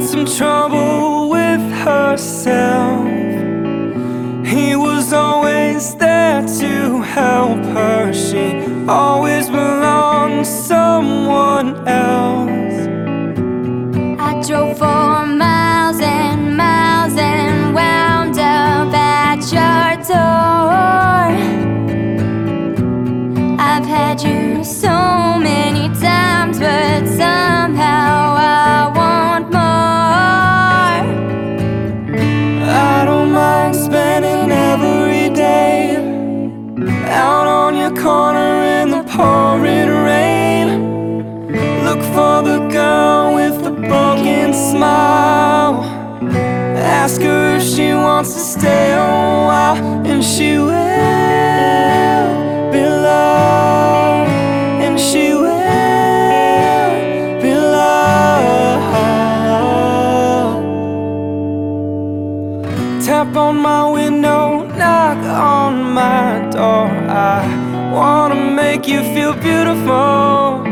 had some trouble with herself. He was always there to help her. She always belonged to someone else. I drove for miles and miles and wound up at your door. Pouring rain. Look for the girl with the broken smile. Ask her if she wants to stay a while, and she will be loved, and she will be loved. Tap on my window, knock on my door. I wanna make you feel beautiful.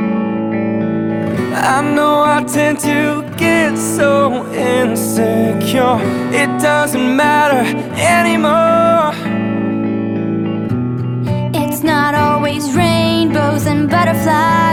I know I tend to get so insecure. It doesn't matter anymore. It's not always rainbows and butterflies,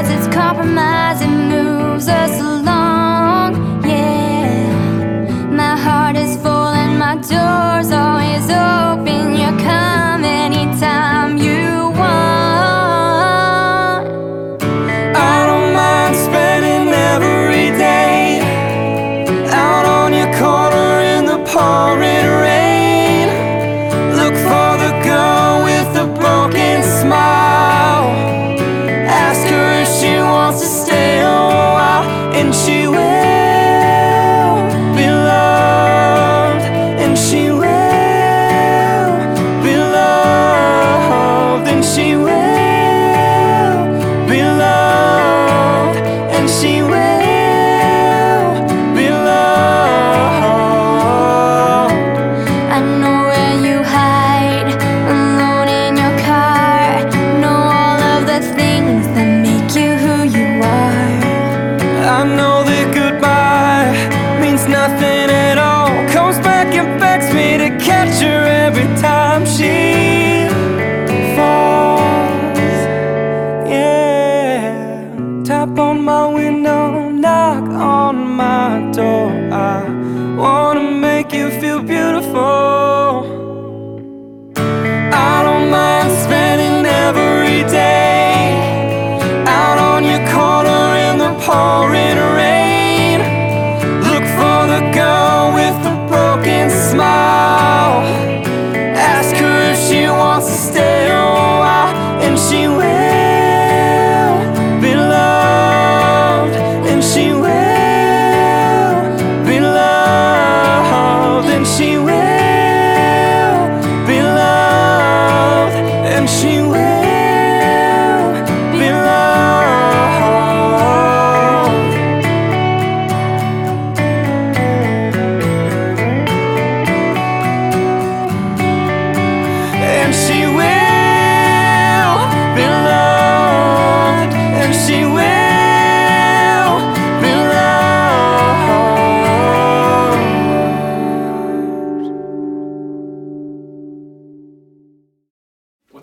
will. I know where you hide, alone in your car. Know all of the things that make you who you are. I know that goodbye means nothing at all. Comes back and begs me to catch her every time she falls. Yeah, tap on my window, my door. I wanna make you feel beautiful. I don't mind spending every day out on your corner in the pouring rain.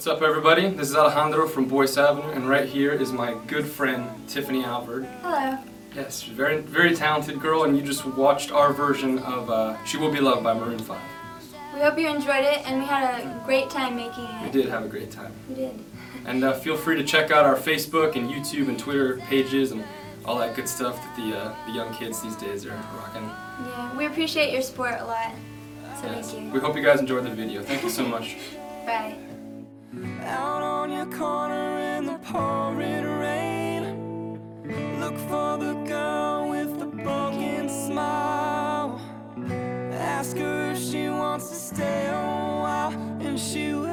What's up, everybody? This is Alejandro from Boyce Avenue, and right here is my good friend Tiffany Alvord. Hello. Yes, she's a very, very talented girl, and you just watched our version of uh, "She Will Be Loved" by Maroon Five. We hope you enjoyed it, and we had a great time making it. We did have a great time, We did. and uh, feel free to check out our Facebook and YouTube and Twitter pages and all that good stuff that the uh, the young kids these days are rocking. Yeah, we appreciate your support a lot. So Yes. thank you. We hope you guys enjoyed the video. Thank you so much. Bye. Out on your corner in the pouring rain. Look for the girl with the broken smile. Ask her if she wants to stay a while, and she will.